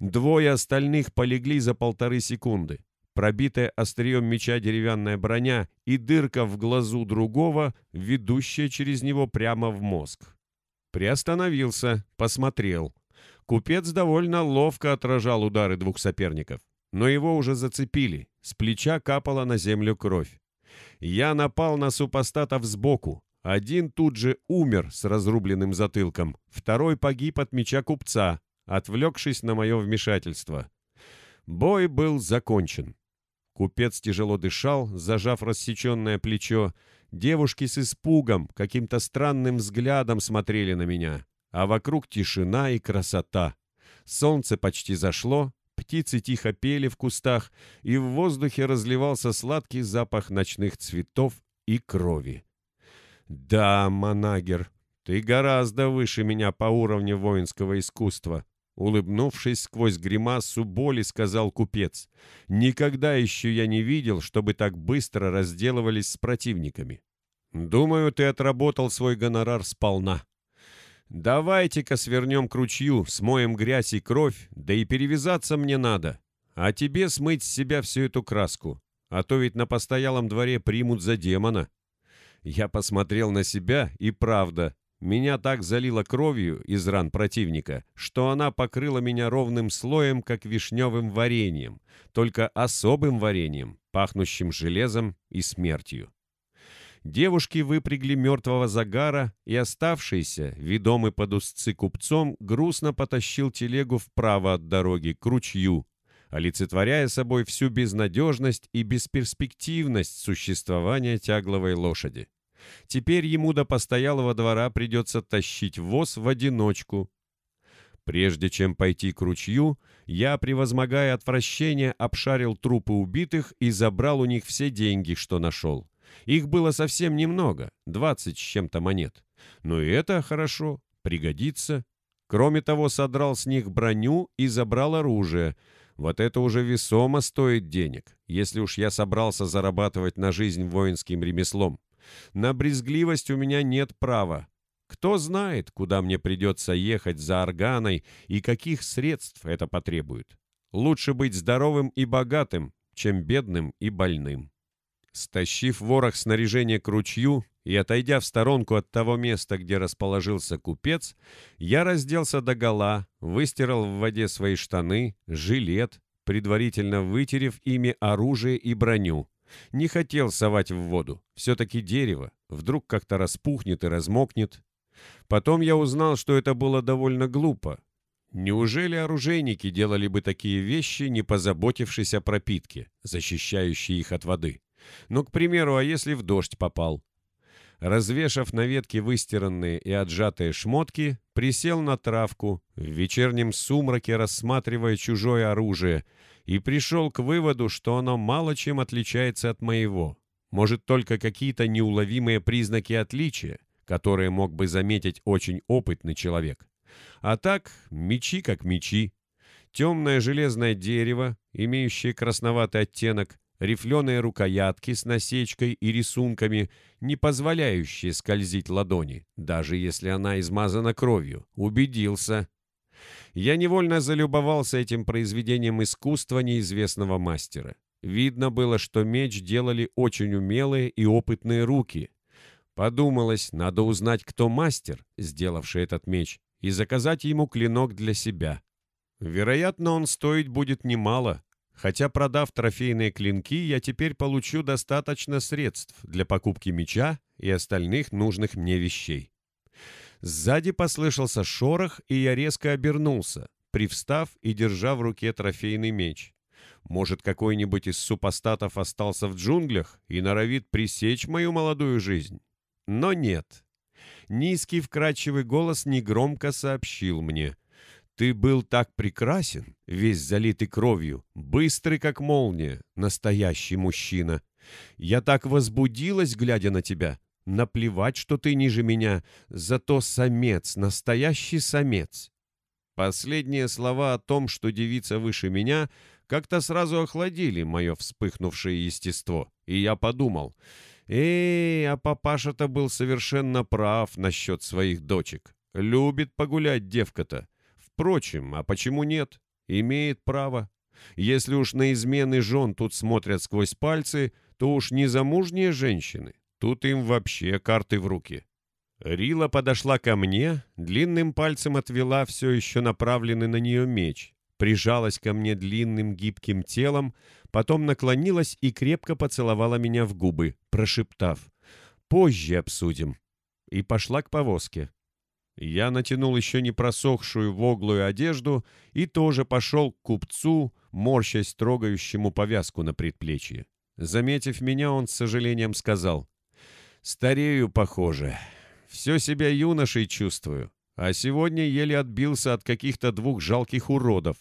Двое остальных полегли за полторы секунды. Пробитая острием меча деревянная броня и дырка в глазу другого, ведущая через него прямо в мозг. Приостановился, посмотрел. Купец довольно ловко отражал удары двух соперников, но его уже зацепили, с плеча капала на землю кровь. Я напал на супостатов сбоку, один тут же умер с разрубленным затылком, второй погиб от меча купца, отвлекшись на мое вмешательство. Бой был закончен. Купец тяжело дышал, зажав рассеченное плечо. Девушки с испугом, каким-то странным взглядом смотрели на меня. А вокруг тишина и красота. Солнце почти зашло, птицы тихо пели в кустах, и в воздухе разливался сладкий запах ночных цветов и крови. «Да, Манагер, ты гораздо выше меня по уровню воинского искусства», Улыбнувшись сквозь гримасу боли, сказал купец. «Никогда еще я не видел, чтобы так быстро разделывались с противниками. Думаю, ты отработал свой гонорар сполна. Давайте-ка свернем к ручью, смоем грязь и кровь, да и перевязаться мне надо. А тебе смыть с себя всю эту краску, а то ведь на постоялом дворе примут за демона». Я посмотрел на себя, и правда, меня так залило кровью из ран противника, что она покрыла меня ровным слоем, как вишневым вареньем, только особым вареньем, пахнущим железом и смертью. Девушки выпрягли мертвого загара, и оставшийся, ведомый под узцы купцом, грустно потащил телегу вправо от дороги, к ручью, олицетворяя собой всю безнадежность и бесперспективность существования тягловой лошади. Теперь ему до постоялого двора придется тащить воз в одиночку. Прежде чем пойти к ручью, я, превозмогая отвращение, обшарил трупы убитых и забрал у них все деньги, что нашел. Их было совсем немного, двадцать с чем-то монет. Но и это хорошо, пригодится. Кроме того, содрал с них броню и забрал оружие. Вот это уже весомо стоит денег, если уж я собрался зарабатывать на жизнь воинским ремеслом. На брезгливость у меня нет права. Кто знает, куда мне придется ехать за органой и каких средств это потребует. Лучше быть здоровым и богатым, чем бедным и больным. Стащив ворох снаряжения к ручью и отойдя в сторонку от того места, где расположился купец, я разделся догола, выстирал в воде свои штаны, жилет, предварительно вытерев ими оружие и броню. Не хотел совать в воду. Все-таки дерево. Вдруг как-то распухнет и размокнет. Потом я узнал, что это было довольно глупо. Неужели оружейники делали бы такие вещи, не позаботившись о пропитке, защищающей их от воды? Ну, к примеру, а если в дождь попал? Развешав на ветке выстиранные и отжатые шмотки, присел на травку, в вечернем сумраке рассматривая чужое оружие, и пришел к выводу, что оно мало чем отличается от моего. Может, только какие-то неуловимые признаки отличия, которые мог бы заметить очень опытный человек. А так, мечи как мечи. Темное железное дерево, имеющее красноватый оттенок, рифленые рукоятки с насечкой и рисунками, не позволяющие скользить ладони, даже если она измазана кровью. Убедился. Я невольно залюбовался этим произведением искусства неизвестного мастера. Видно было, что меч делали очень умелые и опытные руки. Подумалось, надо узнать, кто мастер, сделавший этот меч, и заказать ему клинок для себя. Вероятно, он стоить будет немало, хотя, продав трофейные клинки, я теперь получу достаточно средств для покупки меча и остальных нужных мне вещей. Сзади послышался шорох, и я резко обернулся, привстав и держа в руке трофейный меч. Может, какой-нибудь из супостатов остался в джунглях и норовит пресечь мою молодую жизнь? Но нет. Низкий вкрадчивый голос негромко сообщил мне. «Ты был так прекрасен, весь залитый кровью, быстрый, как молния, настоящий мужчина. Я так возбудилась, глядя на тебя, Наплевать, что ты ниже меня, зато самец, настоящий самец. Последние слова о том, что девица выше меня, как-то сразу охладили мое вспыхнувшее естество, и я подумал, «Эй, а папаша-то был совершенно прав насчет своих дочек. Любит погулять девка-то. Впрочем, а почему нет? Имеет право. Если уж на измены жен тут смотрят сквозь пальцы, то уж не замужние женщины, Тут им вообще карты в руки. Рила подошла ко мне, длинным пальцем отвела все еще направленный на нее меч, прижалась ко мне длинным гибким телом, потом наклонилась и крепко поцеловала меня в губы, прошептав «Позже обсудим», и пошла к повозке. Я натянул еще не просохшую воглую одежду и тоже пошел к купцу, морщась трогающему повязку на предплечье. Заметив меня, он с сожалением сказал Старею, похоже. Все себя юношей чувствую. А сегодня еле отбился от каких-то двух жалких уродов.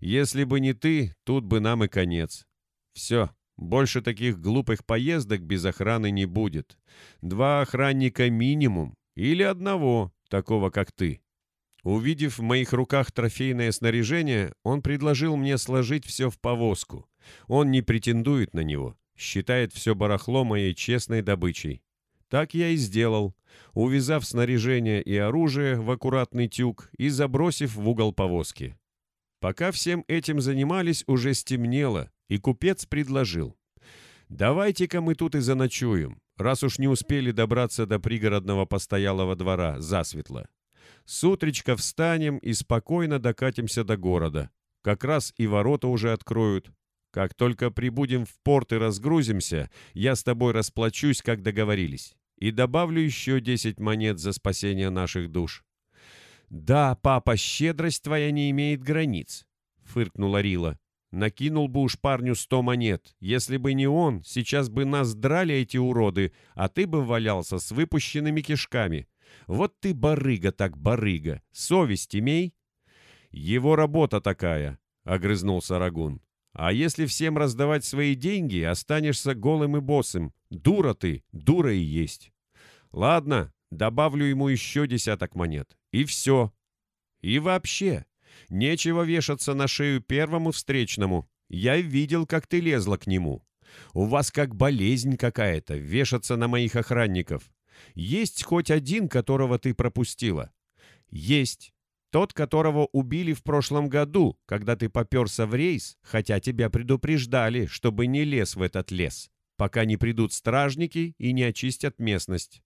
Если бы не ты, тут бы нам и конец. Все, больше таких глупых поездок без охраны не будет. Два охранника минимум. Или одного, такого как ты. Увидев в моих руках трофейное снаряжение, он предложил мне сложить все в повозку. Он не претендует на него, считает все барахло моей честной добычей. Так я и сделал, увязав снаряжение и оружие в аккуратный тюк и забросив в угол повозки. Пока всем этим занимались, уже стемнело, и купец предложил. Давайте-ка мы тут и заночуем, раз уж не успели добраться до пригородного постоялого двора засветло. С утречка встанем и спокойно докатимся до города. Как раз и ворота уже откроют. Как только прибудем в порт и разгрузимся, я с тобой расплачусь, как договорились. И добавлю еще десять монет за спасение наших душ. «Да, папа, щедрость твоя не имеет границ», — фыркнула Рила. «Накинул бы уж парню сто монет. Если бы не он, сейчас бы нас драли эти уроды, а ты бы валялся с выпущенными кишками. Вот ты барыга так барыга, совесть имей». «Его работа такая», — огрызнулся Рагун. «А если всем раздавать свои деньги, останешься голым и босым. Дура ты, дура и есть». «Ладно, добавлю ему еще десяток монет. И все. И вообще, нечего вешаться на шею первому встречному. Я видел, как ты лезла к нему. У вас как болезнь какая-то, вешаться на моих охранников. Есть хоть один, которого ты пропустила? Есть. Тот, которого убили в прошлом году, когда ты поперся в рейс, хотя тебя предупреждали, чтобы не лез в этот лес, пока не придут стражники и не очистят местность.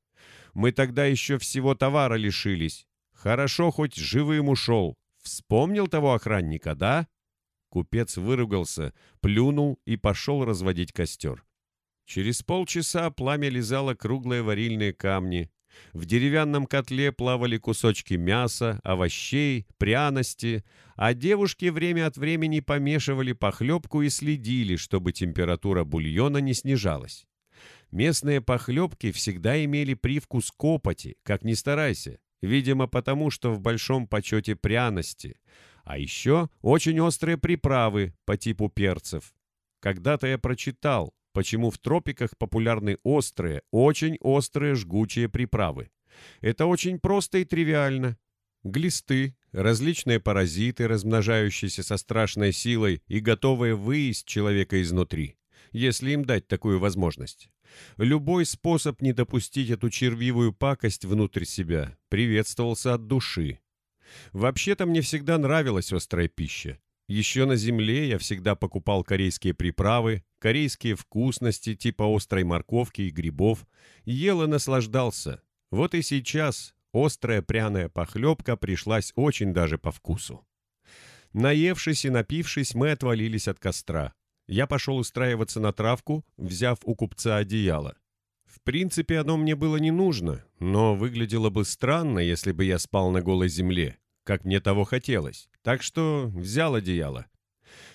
Мы тогда еще всего товара лишились. Хорошо, хоть живым ушел. Вспомнил того охранника, да?» Купец выругался, плюнул и пошел разводить костер. Через полчаса пламя лизало круглые варильные камни, в деревянном котле плавали кусочки мяса, овощей, пряности, а девушки время от времени помешивали похлебку и следили, чтобы температура бульона не снижалась. Местные похлебки всегда имели привкус копоти, как ни старайся, видимо потому, что в большом почете пряности, а еще очень острые приправы по типу перцев. Когда-то я прочитал, почему в тропиках популярны острые, очень острые жгучие приправы. Это очень просто и тривиально. Глисты, различные паразиты, размножающиеся со страшной силой и готовые выесть человека изнутри, если им дать такую возможность. Любой способ не допустить эту червивую пакость внутрь себя приветствовался от души. Вообще-то мне всегда нравилась острая пища. Еще на земле я всегда покупал корейские приправы, корейские вкусности типа острой морковки и грибов, ел и наслаждался. Вот и сейчас острая пряная похлебка пришлась очень даже по вкусу. Наевшись и напившись, мы отвалились от костра. Я пошел устраиваться на травку, взяв у купца одеяло. В принципе, оно мне было не нужно, но выглядело бы странно, если бы я спал на голой земле, как мне того хотелось, так что взял одеяло.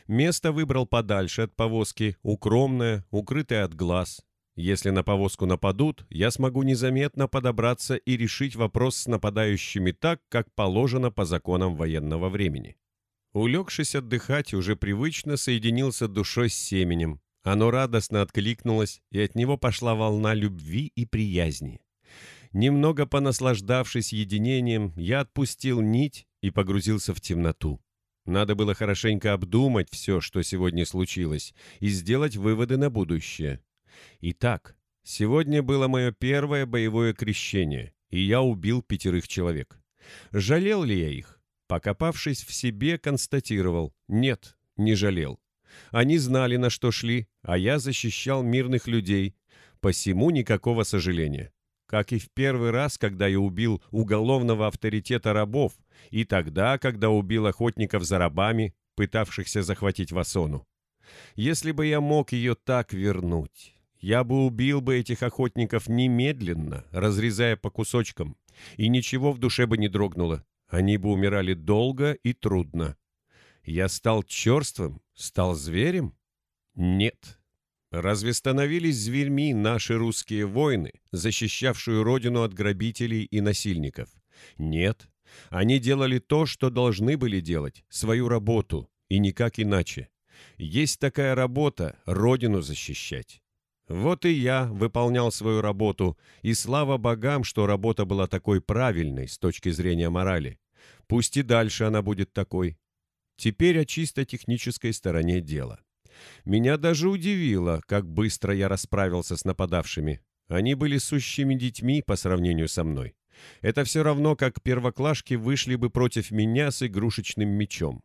Место выбрал подальше от повозки, укромное, укрытое от глаз. Если на повозку нападут, я смогу незаметно подобраться и решить вопрос с нападающими так, как положено по законам военного времени. Улегшись отдыхать, уже привычно соединился душой с семенем. Оно радостно откликнулось, и от него пошла волна любви и приязни. Немного понаслаждавшись единением, я отпустил нить и погрузился в темноту. Надо было хорошенько обдумать все, что сегодня случилось, и сделать выводы на будущее. Итак, сегодня было мое первое боевое крещение, и я убил пятерых человек. Жалел ли я их? Покопавшись в себе, констатировал. Нет, не жалел. Они знали, на что шли, а я защищал мирных людей. Посему никакого сожаления как и в первый раз, когда я убил уголовного авторитета рабов, и тогда, когда убил охотников за рабами, пытавшихся захватить Васону. Если бы я мог ее так вернуть, я бы убил бы этих охотников немедленно, разрезая по кусочкам, и ничего в душе бы не дрогнуло. Они бы умирали долго и трудно. Я стал черствым, стал зверем? Нет, Разве становились зверьми наши русские воины, защищавшие родину от грабителей и насильников? Нет. Они делали то, что должны были делать, свою работу, и никак иначе. Есть такая работа – родину защищать. Вот и я выполнял свою работу, и слава богам, что работа была такой правильной с точки зрения морали. Пусть и дальше она будет такой. Теперь о чисто технической стороне дела. Меня даже удивило, как быстро я расправился с нападавшими. Они были сущими детьми по сравнению со мной. Это все равно, как первоклашки вышли бы против меня с игрушечным мечом.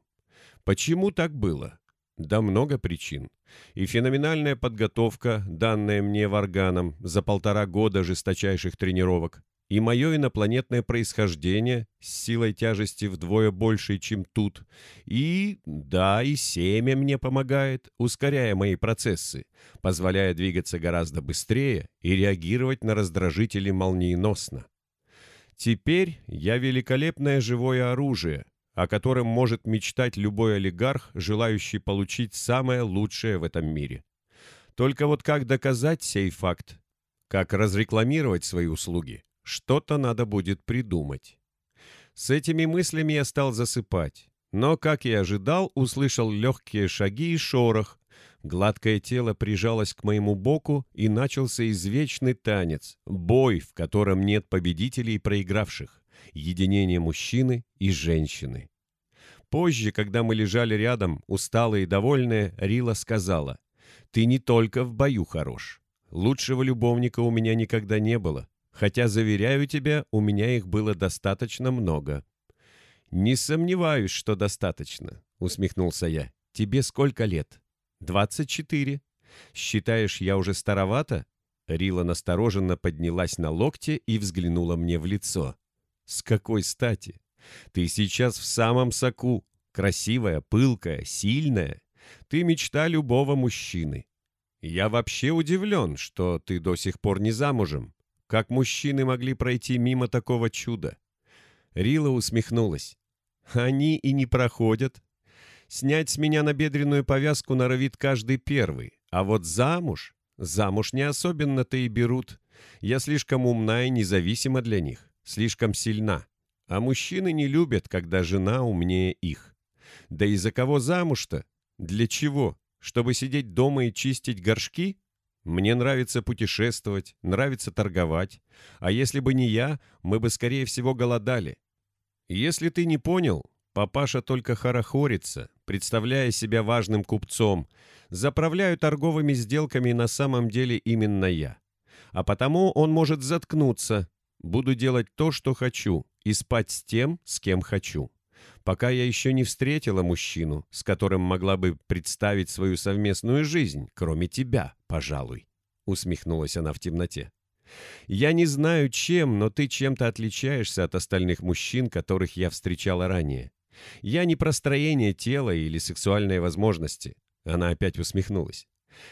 Почему так было? Да много причин. И феноменальная подготовка, данная мне варганом за полтора года жесточайших тренировок, и мое инопланетное происхождение с силой тяжести вдвое больше, чем тут. И, да, и семя мне помогает, ускоряя мои процессы, позволяя двигаться гораздо быстрее и реагировать на раздражители молниеносно. Теперь я великолепное живое оружие, о котором может мечтать любой олигарх, желающий получить самое лучшее в этом мире. Только вот как доказать сей факт? Как разрекламировать свои услуги? Что-то надо будет придумать. С этими мыслями я стал засыпать. Но, как и ожидал, услышал легкие шаги и шорох. Гладкое тело прижалось к моему боку, и начался извечный танец, бой, в котором нет победителей и проигравших, единение мужчины и женщины. Позже, когда мы лежали рядом, усталые и довольные, Рила сказала, «Ты не только в бою хорош. Лучшего любовника у меня никогда не было. Хотя, заверяю тебя, у меня их было достаточно много». «Не сомневаюсь, что достаточно», — усмехнулся я. «Тебе сколько лет?» «Двадцать четыре. Считаешь, я уже старовата?» Рила настороженно поднялась на локте и взглянула мне в лицо. «С какой стати? Ты сейчас в самом соку. Красивая, пылкая, сильная. Ты мечта любого мужчины. Я вообще удивлен, что ты до сих пор не замужем. Как мужчины могли пройти мимо такого чуда? Рила усмехнулась. Они и не проходят. Снять с меня набедренную повязку норовит каждый первый. А вот замуж... Замуж не особенно-то и берут. Я слишком умна и независима для них. Слишком сильна. А мужчины не любят, когда жена умнее их. Да и за кого замуж-то? Для чего? Чтобы сидеть дома и чистить горшки? Мне нравится путешествовать, нравится торговать. А если бы не я, мы бы, скорее всего, голодали. Если ты не понял, папаша только хорохорится, представляя себя важным купцом. Заправляю торговыми сделками на самом деле именно я. А потому он может заткнуться. Буду делать то, что хочу, и спать с тем, с кем хочу пока я еще не встретила мужчину, с которым могла бы представить свою совместную жизнь, кроме тебя, пожалуй», — усмехнулась она в темноте. «Я не знаю, чем, но ты чем-то отличаешься от остальных мужчин, которых я встречала ранее. Я не про строение тела или сексуальные возможности». Она опять усмехнулась.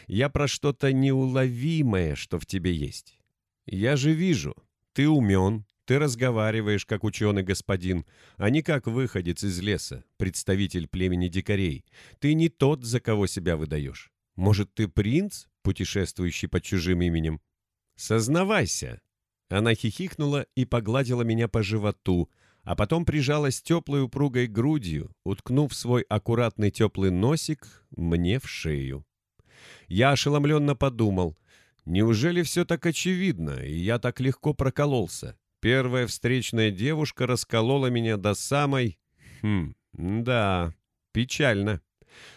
«Я про что-то неуловимое, что в тебе есть. Я же вижу, ты умен, ты разговариваешь, как ученый господин, а не как выходец из леса, представитель племени дикарей. Ты не тот, за кого себя выдаешь. Может, ты принц, путешествующий под чужим именем? Сознавайся!» Она хихикнула и погладила меня по животу, а потом прижалась теплой упругой грудью, уткнув свой аккуратный теплый носик мне в шею. Я ошеломленно подумал, неужели все так очевидно, и я так легко прокололся? Первая встречная девушка расколола меня до самой... Хм, да, печально.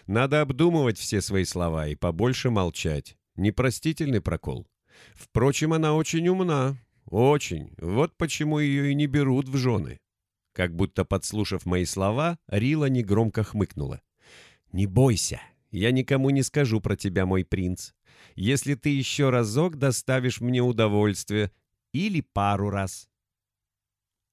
Надо обдумывать все свои слова и побольше молчать. Непростительный прокол. Впрочем, она очень умна. Очень. Вот почему ее и не берут в жены. Как будто подслушав мои слова, Рила негромко хмыкнула. «Не бойся, я никому не скажу про тебя, мой принц. Если ты еще разок доставишь мне удовольствие, или пару раз,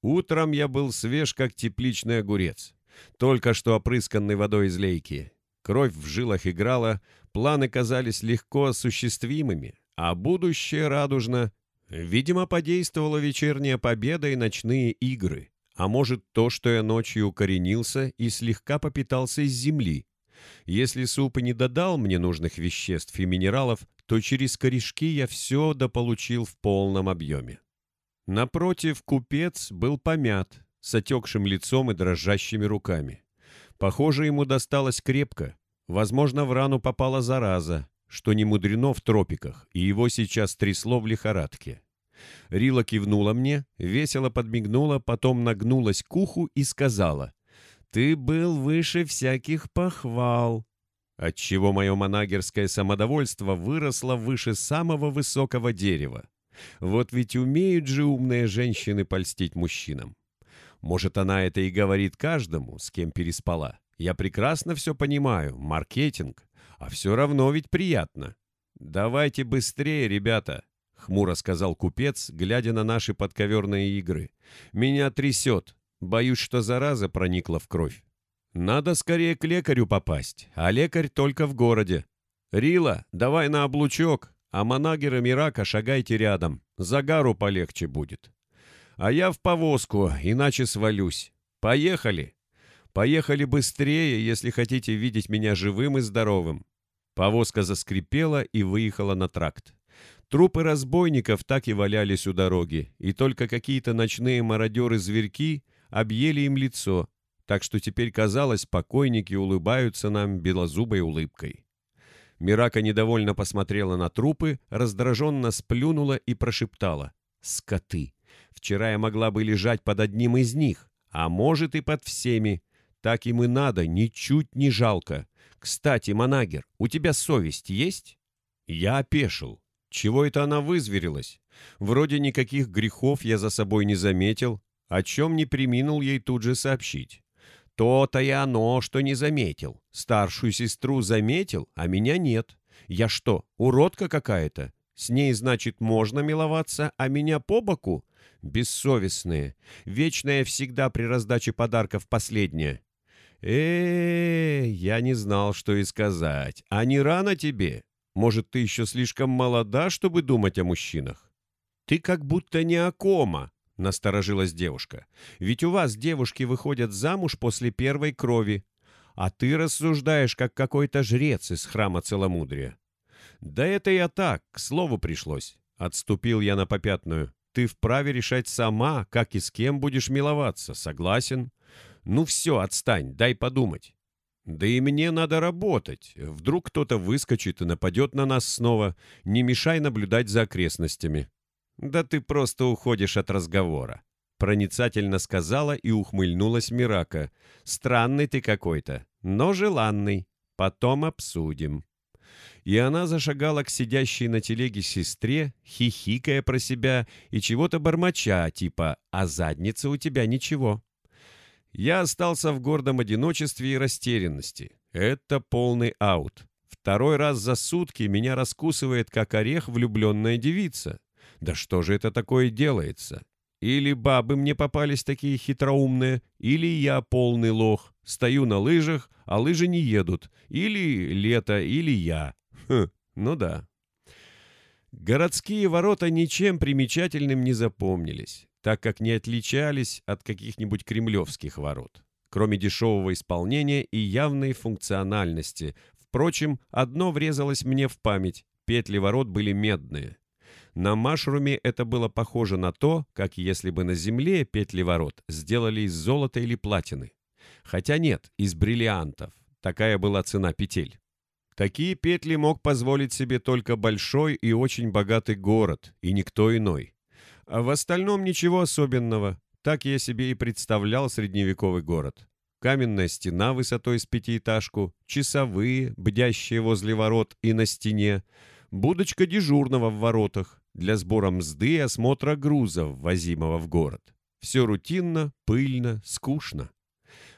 Утром я был свеж, как тепличный огурец, только что опрысканный водой из лейки. Кровь в жилах играла, планы казались легко осуществимыми, а будущее радужно. Видимо, подействовала вечерняя победа и ночные игры. А может, то, что я ночью укоренился и слегка попитался из земли. Если суп и не додал мне нужных веществ и минералов, то через корешки я все дополучил в полном объеме. Напротив, купец был помят, с отекшим лицом и дрожащими руками. Похоже, ему досталось крепко. Возможно, в рану попала зараза, что не мудрено в тропиках, и его сейчас трясло в лихорадке. Рила кивнула мне, весело подмигнула, потом нагнулась к уху и сказала, «Ты был выше всяких похвал», отчего мое манагерское самодовольство выросло выше самого высокого дерева. Вот ведь умеют же умные женщины польстить мужчинам. Может, она это и говорит каждому, с кем переспала, Я прекрасно все понимаю, маркетинг, а все равно ведь приятно. Давайте быстрее, ребята, — хмуро сказал купец, глядя на наши подковерные игры. «Меня трясет. Боюсь, что зараза проникла в кровь. Надо скорее к лекарю попасть, а лекарь только в городе. Рила, давай на облучок, а Манагер и Мирака шагайте рядом. Загару полегче будет. А я в повозку, иначе свалюсь. Поехали. Поехали быстрее, если хотите видеть меня живым и здоровым». Повозка заскрипела и выехала на тракт. Трупы разбойников так и валялись у дороги, и только какие-то ночные мародеры-зверьки объели им лицо, так что теперь казалось, покойники улыбаются нам белозубой улыбкой. Мирака недовольно посмотрела на трупы, раздраженно сплюнула и прошептала. «Скоты! Вчера я могла бы лежать под одним из них, а может и под всеми. Так им и надо, ничуть не жалко. Кстати, Манагер, у тебя совесть есть?» Я опешил. Чего это она вызверилась? Вроде никаких грехов я за собой не заметил, о чем не приминул ей тут же сообщить. То-то и оно, что не заметил. Старшую сестру заметил, а меня нет. Я что, уродка какая-то? С ней, значит, можно миловаться, а меня по боку? Бессовестные. Вечная всегда при раздаче подарков последняя. э, -э я не знал, что и сказать. А не рано тебе? Может, ты еще слишком молода, чтобы думать о мужчинах? Ты как будто не о кома, насторожилась девушка. Ведь у вас девушки выходят замуж после первой крови, а ты рассуждаешь, как какой-то жрец из храма целомудрия. Да это я так, к слову пришлось. Отступил я на попятную. Ты вправе решать сама, как и с кем будешь миловаться, согласен? Ну все, отстань, дай подумать. Да и мне надо работать. Вдруг кто-то выскочит и нападет на нас снова. Не мешай наблюдать за окрестностями. Да ты просто уходишь от разговора. Проницательно сказала и ухмыльнулась Мирака. Странный ты какой-то, но желанный. Потом обсудим. И она зашагала к сидящей на телеге сестре, хихикая про себя и чего-то бормоча, типа «А задница у тебя ничего». Я остался в гордом одиночестве и растерянности. Это полный аут. Второй раз за сутки меня раскусывает, как орех, влюбленная девица. Да что же это такое делается? Или бабы мне попались такие хитроумные, или я полный лох, стою на лыжах, а лыжи не едут, или лето, или я. Хм, ну да. Городские ворота ничем примечательным не запомнились так как не отличались от каких-нибудь кремлевских ворот, кроме дешевого исполнения и явной функциональности. Впрочем, одно врезалось мне в память – петли ворот были медные. На машруме это было похоже на то, как если бы на земле петли ворот сделали из золота или платины. Хотя нет, из бриллиантов. Такая была цена петель. Такие петли мог позволить себе только большой и очень богатый город, и никто иной. А в остальном ничего особенного. Так я себе и представлял средневековый город. Каменная стена высотой с пятиэтажку, часовые, бдящие возле ворот и на стене, будочка дежурного в воротах для сбора мзды и осмотра груза, ввозимого в город. Все рутинно, пыльно, скучно.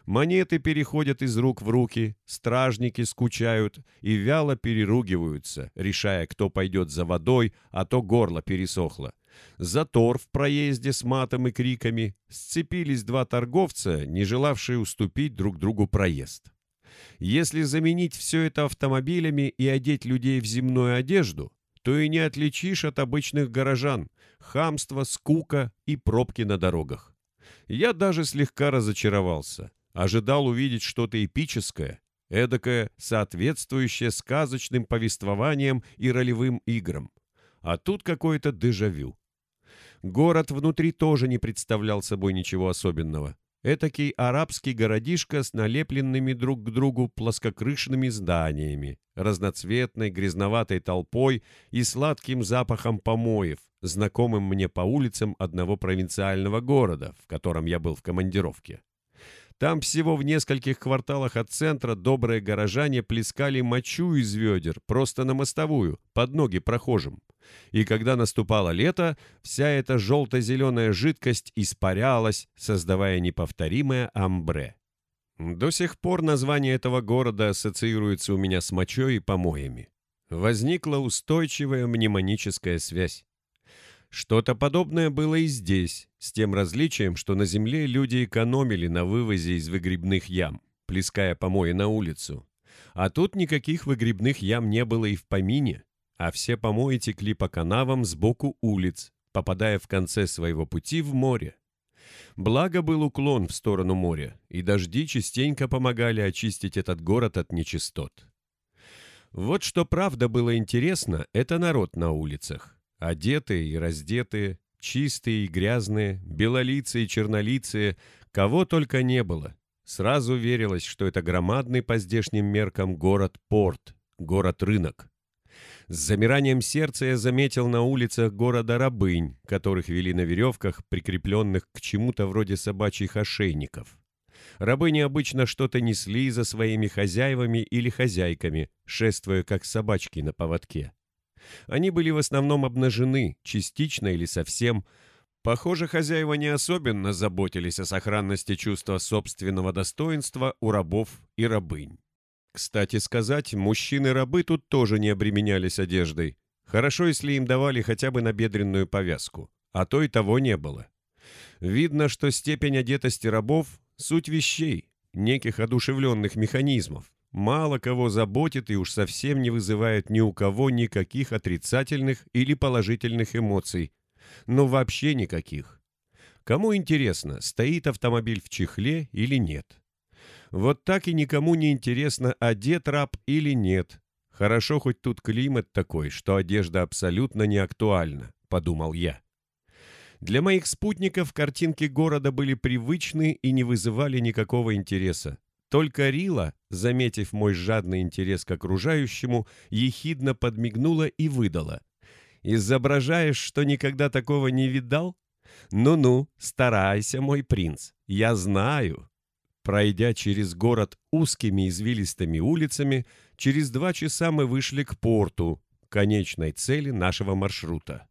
Монеты переходят из рук в руки, стражники скучают и вяло переругиваются, решая, кто пойдет за водой, а то горло пересохло. Затор в проезде с матом и криками. Сцепились два торговца, не желавшие уступить друг другу проезд. Если заменить все это автомобилями и одеть людей в земную одежду, то и не отличишь от обычных горожан, хамство, скука и пробки на дорогах. Я даже слегка разочаровался. Ожидал увидеть что-то эпическое, эдакое, соответствующее сказочным повествованиям и ролевым играм. А тут какое-то дежавю. Город внутри тоже не представлял собой ничего особенного. Этакий арабский городишко с налепленными друг к другу плоскокрышными зданиями, разноцветной грязноватой толпой и сладким запахом помоев, знакомым мне по улицам одного провинциального города, в котором я был в командировке. Там всего в нескольких кварталах от центра добрые горожане плескали мочу из ведер просто на мостовую, под ноги прохожим. И когда наступало лето, вся эта желто-зеленая жидкость испарялась, создавая неповторимое амбре. До сих пор название этого города ассоциируется у меня с мочой и помоями. Возникла устойчивая мнемоническая связь. Что-то подобное было и здесь, с тем различием, что на земле люди экономили на вывозе из выгребных ям, плеская помои на улицу. А тут никаких выгребных ям не было и в помине, а все помои текли по канавам сбоку улиц, попадая в конце своего пути в море. Благо был уклон в сторону моря, и дожди частенько помогали очистить этот город от нечистот. Вот что правда было интересно, это народ на улицах. Одетые и раздетые, чистые и грязные, белолицые и чернолицые, кого только не было. Сразу верилось, что это громадный по здешним меркам город-порт, город-рынок. С замиранием сердца я заметил на улицах города рабынь, которых вели на веревках, прикрепленных к чему-то вроде собачьих ошейников. Рабыни обычно что-то несли за своими хозяевами или хозяйками, шествуя как собачки на поводке. Они были в основном обнажены, частично или совсем. Похоже, хозяева не особенно заботились о сохранности чувства собственного достоинства у рабов и рабынь. Кстати сказать, мужчины-рабы тут тоже не обременялись одеждой. Хорошо, если им давали хотя бы набедренную повязку, а то и того не было. Видно, что степень одетости рабов — суть вещей, неких одушевленных механизмов. Мало кого заботит и уж совсем не вызывает ни у кого никаких отрицательных или положительных эмоций. Но вообще никаких. Кому интересно, стоит автомобиль в чехле или нет. Вот так и никому не интересно, одет раб или нет. Хорошо, хоть тут климат такой, что одежда абсолютно не актуальна, подумал я. Для моих спутников картинки города были привычны и не вызывали никакого интереса. Только Рила, заметив мой жадный интерес к окружающему, ехидно подмигнула и выдала. «Изображаешь, что никогда такого не видал? Ну-ну, старайся, мой принц, я знаю». Пройдя через город узкими извилистыми улицами, через два часа мы вышли к порту, конечной цели нашего маршрута.